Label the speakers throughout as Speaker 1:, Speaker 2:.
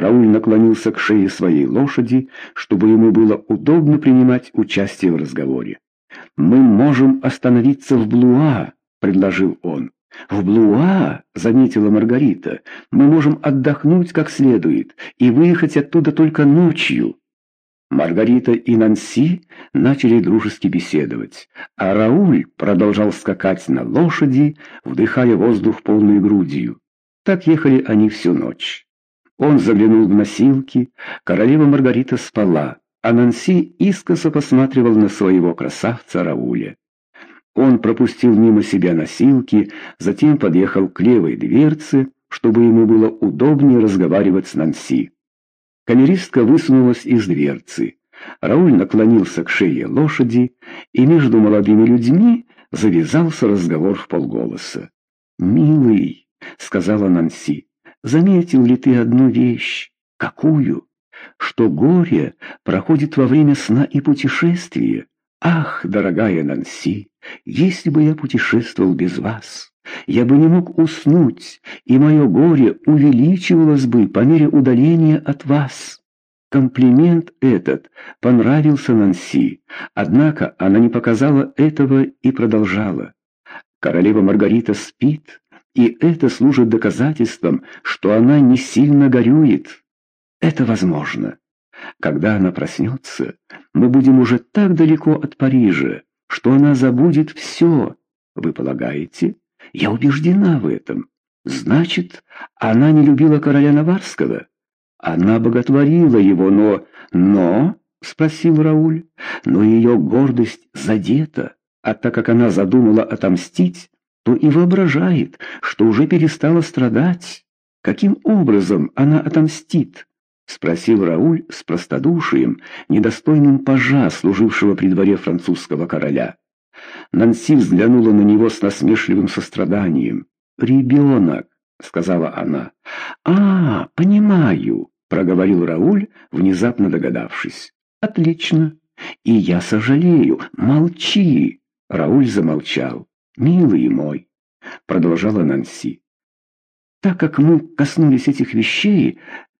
Speaker 1: Рауль наклонился к шее своей лошади, чтобы ему было удобно принимать участие в разговоре. «Мы можем остановиться в Блуа», — предложил он. «В Блуа», — заметила Маргарита, — «мы можем отдохнуть как следует и выехать оттуда только ночью». Маргарита и Нанси начали дружески беседовать, а Рауль продолжал скакать на лошади, вдыхая воздух полной грудью. Так ехали они всю ночь. Он заглянул в носилки, королева Маргарита спала, а Нанси искоса посматривал на своего красавца Рауля. Он пропустил мимо себя носилки, затем подъехал к левой дверце, чтобы ему было удобнее разговаривать с Нанси. Камеристка высунулась из дверцы. Рауль наклонился к шее лошади, и между молодыми людьми завязался разговор в полголоса. «Милый», — сказала Нанси, — «заметил ли ты одну вещь? Какую? Что горе проходит во время сна и путешествия. Ах, дорогая Нанси, если бы я путешествовал без вас, я бы не мог уснуть, и мое горе увеличивалось бы по мере удаления от вас. Комплимент этот понравился Нанси, однако она не показала этого и продолжала. Королева Маргарита спит, и это служит доказательством, что она не сильно горюет. Это возможно. Когда она проснется, мы будем уже так далеко от Парижа, что она забудет все. Вы полагаете? Я убеждена в этом. Значит, она не любила короля Наварского? Она боготворила его, но... Но... — спросил Рауль. Но ее гордость задета, а так как она задумала отомстить, то и воображает, что уже перестала страдать. Каким образом она отомстит? — спросил Рауль с простодушием, недостойным пажа, служившего при дворе французского короля. Нанси взглянула на него с насмешливым состраданием. «Ребенок», — сказала она. «А, понимаю», — проговорил Рауль, внезапно догадавшись. «Отлично. И я сожалею. Молчи!» Рауль замолчал. «Милый мой», — продолжала Нанси. «Так как мы коснулись этих вещей,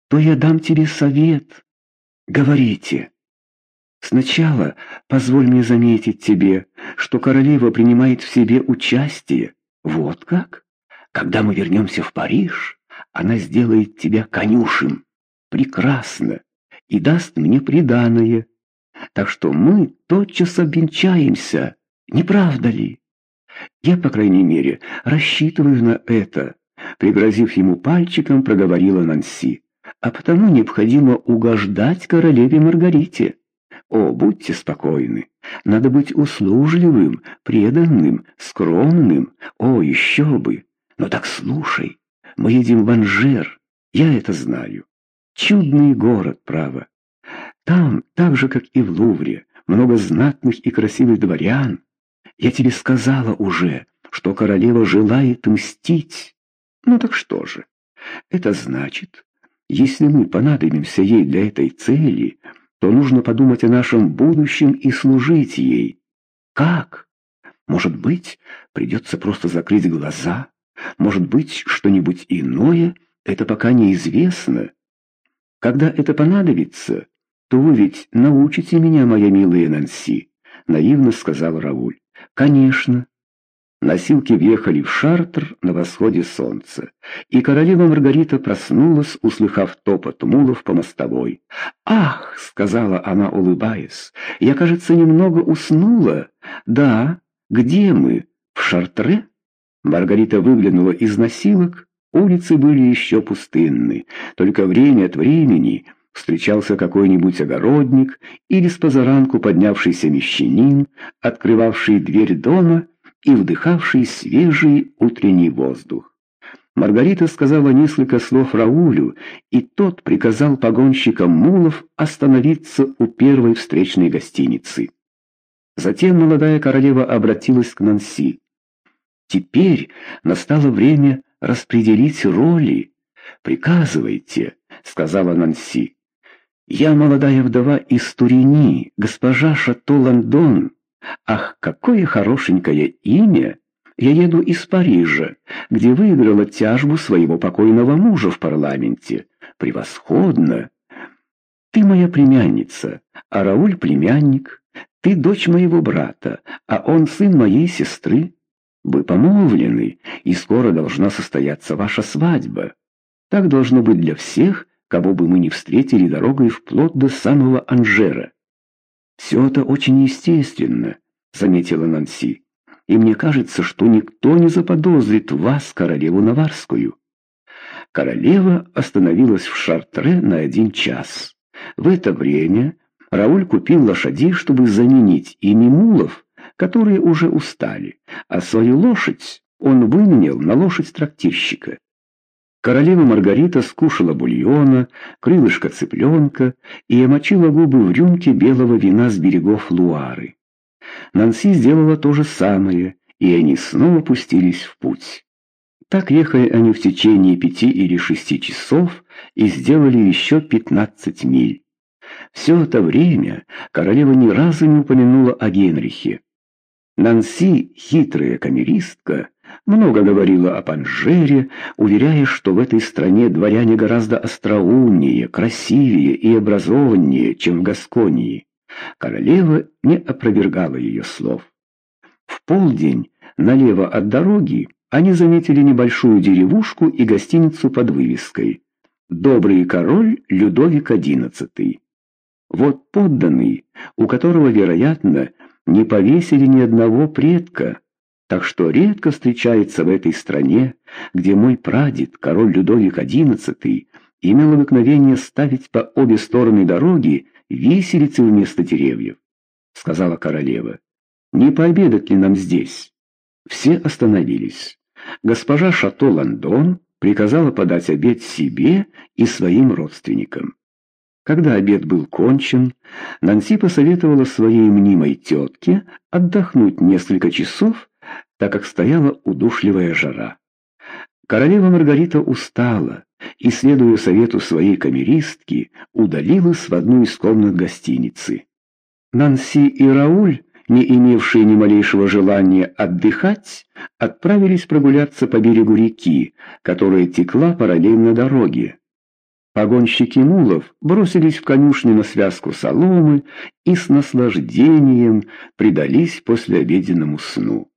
Speaker 1: то я дам тебе совет. Говорите. Сначала позволь мне заметить тебе, что королева принимает в себе участие. Вот как? Когда мы вернемся в Париж, она сделает тебя конюшем. Прекрасно. И даст мне приданое. Так что мы тотчас обвенчаемся. Не правда ли? Я, по крайней мере, рассчитываю на это. Пригрозив ему пальчиком, проговорила Нанси а потому необходимо угождать королеве Маргарите. О, будьте спокойны. Надо быть услужливым, преданным, скромным. О, еще бы. Но так слушай, мы едем в Анжер. Я это знаю. Чудный город, право. Там, так же, как и в Лувре, много знатных и красивых дворян. Я тебе сказала уже, что королева желает мстить. Ну так что же? Это значит, если мы понадобимся ей для этой цели, то нужно подумать о нашем будущем и служить ей. Как? Может быть, придется просто закрыть глаза? Может быть, что-нибудь иное? Это пока неизвестно. Когда это понадобится, то вы ведь научите меня, моя милая Нанси, — наивно сказал Рауль. Конечно. Носилки въехали в Шартр на восходе солнца, и королева Маргарита проснулась, услыхав топот мулов по мостовой. «Ах!» — сказала она, улыбаясь, — «я, кажется, немного уснула. Да, где мы? В Шартре?» Маргарита выглянула из носилок. Улицы были еще пустынны, только время от времени встречался какой-нибудь огородник или с позаранку поднявшийся мещанин, открывавший дверь дома и вдыхавший свежий утренний воздух. Маргарита сказала несколько слов Раулю, и тот приказал погонщикам мулов остановиться у первой встречной гостиницы. Затем молодая королева обратилась к Нанси. «Теперь настало время распределить роли. Приказывайте», — сказала Нанси. «Я молодая вдова из Турини, госпожа Шато Лондон, Ах, какое хорошенькое имя! Я еду из Парижа, где выиграла тяжбу своего покойного мужа в парламенте. превосходно. Ты моя племянница, а Рауль племянник. Ты дочь моего брата, а он сын моей сестры. Вы помолвлены, и скоро должна состояться ваша свадьба. Так должно быть для всех, кого бы мы ни встретили дорогой вплоть до самого Анжера. «Все это очень естественно», — заметила Нанси. «И мне кажется, что никто не заподозрит вас, королеву Наварскую». Королева остановилась в Шартре на один час. В это время Рауль купил лошадей, чтобы заменить ими мулов, которые уже устали, а свою лошадь он выменял на лошадь трактирщика. Королева Маргарита скушала бульона, крылышко цыпленка и омочила губы в рюмке белого вина с берегов Луары. Нанси сделала то же самое, и они снова пустились в путь. Так ехали они в течение пяти или шести часов и сделали еще пятнадцать миль. Все это время королева ни разу не упомянула о Генрихе. Нанси, хитрая камеристка, много говорила о Панжере, уверяя, что в этой стране дворяне гораздо остроумнее, красивее и образованнее, чем в Гасконии. Королева не опровергала ее слов. В полдень налево от дороги они заметили небольшую деревушку и гостиницу под вывеской «Добрый король Людовик XI». Вот подданный, у которого, вероятно, не повесили ни одного предка, так что редко встречается в этой стране, где мой прадед, король Людовик XI, имел обыкновение ставить по обе стороны дороги виселицы вместо деревьев, — сказала королева. Не пообедать ли нам здесь? Все остановились. Госпожа Шато Лондон приказала подать обед себе и своим родственникам. Когда обед был кончен, Нанси посоветовала своей мнимой тетке отдохнуть несколько часов так как стояла удушливая жара. Королева Маргарита устала и, следуя совету своей камеристки, удалилась в одну из комнат гостиницы. Нанси и Рауль, не имевшие ни малейшего желания отдыхать, отправились прогуляться по берегу реки, которая текла параллельно дороге. Погонщики мулов бросились в конюшню на связку соломы и с наслаждением предались послеобеденному сну.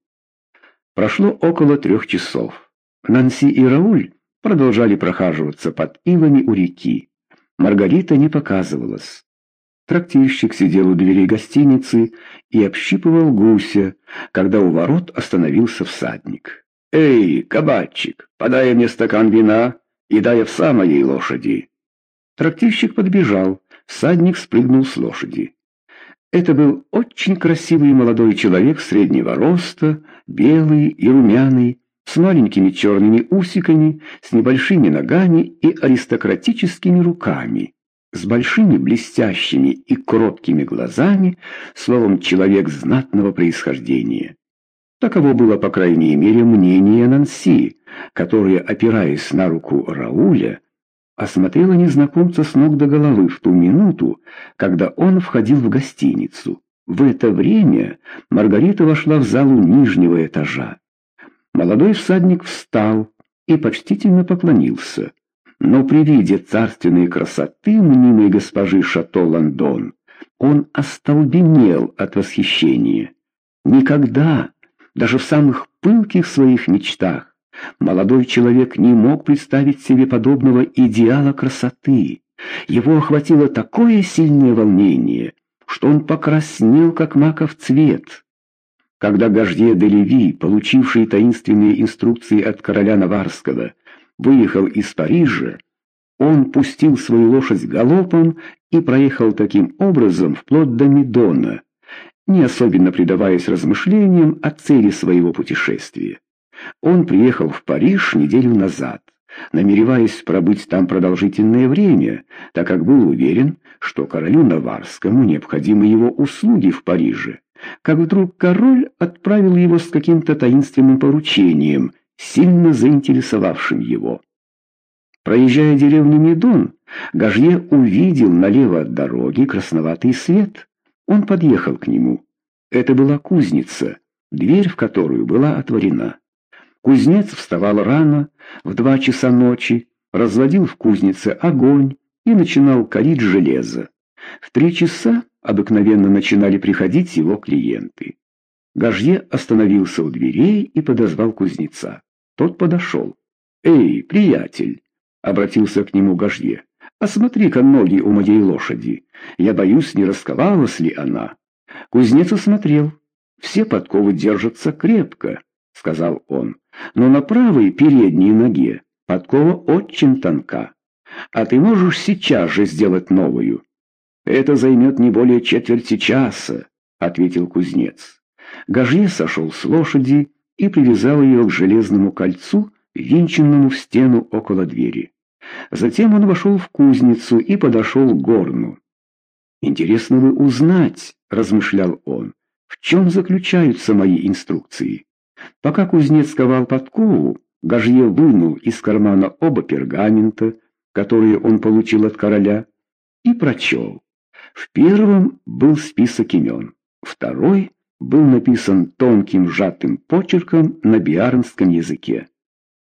Speaker 1: Прошло около трех часов. Нанси и Рауль продолжали прохаживаться под ивами у реки. Маргарита не показывалась. Трактирщик сидел у двери гостиницы и общипывал гуся, когда у ворот остановился всадник. «Эй, кабачик, подай мне стакан вина и дай овса моей лошади!» Трактирщик подбежал, всадник спрыгнул с лошади. Это был очень красивый молодой человек среднего роста, белый и румяный, с маленькими черными усиками, с небольшими ногами и аристократическими руками, с большими блестящими и кроткими глазами, словом, человек знатного происхождения. Таково было, по крайней мере, мнение Нанси, которая, опираясь на руку Рауля, осмотрела незнакомца с ног до головы в ту минуту, когда он входил в гостиницу. В это время Маргарита вошла в залу нижнего этажа. Молодой всадник встал и почтительно поклонился. Но при виде царственной красоты мнимой госпожи Шато Лондон он остолбенел от восхищения. Никогда, даже в самых пылких своих мечтах, Молодой человек не мог представить себе подобного идеала красоты. Его охватило такое сильное волнение, что он покраснел, как маков цвет. Когда Гажье де Леви, получивший таинственные инструкции от короля Наварского, выехал из Парижа, он пустил свою лошадь галопом и проехал таким образом вплоть до Медона, не особенно предаваясь размышлениям о цели своего путешествия. Он приехал в Париж неделю назад, намереваясь пробыть там продолжительное время, так как был уверен, что королю Наварскому необходимы его услуги в Париже. Как вдруг король отправил его с каким-то таинственным поручением, сильно заинтересовавшим его. Проезжая деревню Медон, Гажье увидел налево от дороги красноватый свет. Он подъехал к нему. Это была кузница, дверь в которую была отворена. Кузнец вставал рано, в два часа ночи, разводил в кузнице огонь и начинал калить железо. В три часа обыкновенно начинали приходить его клиенты. Гажье остановился у дверей и подозвал кузнеца. Тот подошел. «Эй, приятель!» — обратился к нему Гажье. «Осмотри-ка ноги у моей лошади. Я боюсь, не расковалась ли она». Кузнец осмотрел. «Все подковы держатся крепко», — сказал он. «Но на правой передней ноге подкова очень тонка. А ты можешь сейчас же сделать новую?» «Это займет не более четверти часа», — ответил кузнец. Гажье сошел с лошади и привязал ее к железному кольцу, винченному в стену около двери. Затем он вошел в кузницу и подошел к горну. «Интересно бы узнать», — размышлял он, — «в чем заключаются мои инструкции». Пока кузнец ковал подкову, Гажье вынул из кармана оба пергамента, которые он получил от короля, и прочел. В первом был список имен, второй был написан тонким сжатым почерком на биарнском языке.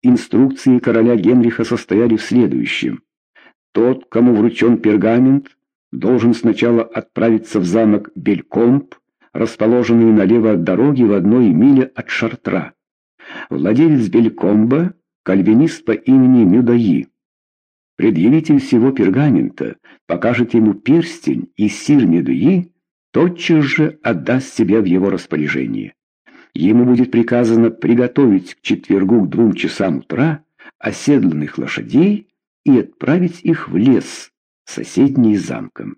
Speaker 1: Инструкции короля Генриха состояли в следующем. Тот, кому вручен пергамент, должен сначала отправиться в замок Белькомп, расположенный налево от дороги в одной миле от Шартра. Владелец Белькомба — кальвинист по имени Мюдаи. Предъявитель всего пергамента покажет ему перстень, и сир Медуи тотчас же отдаст себя в его распоряжение. Ему будет приказано приготовить к четвергу к двум часам утра оседланных лошадей и отправить их в лес, соседний с замком.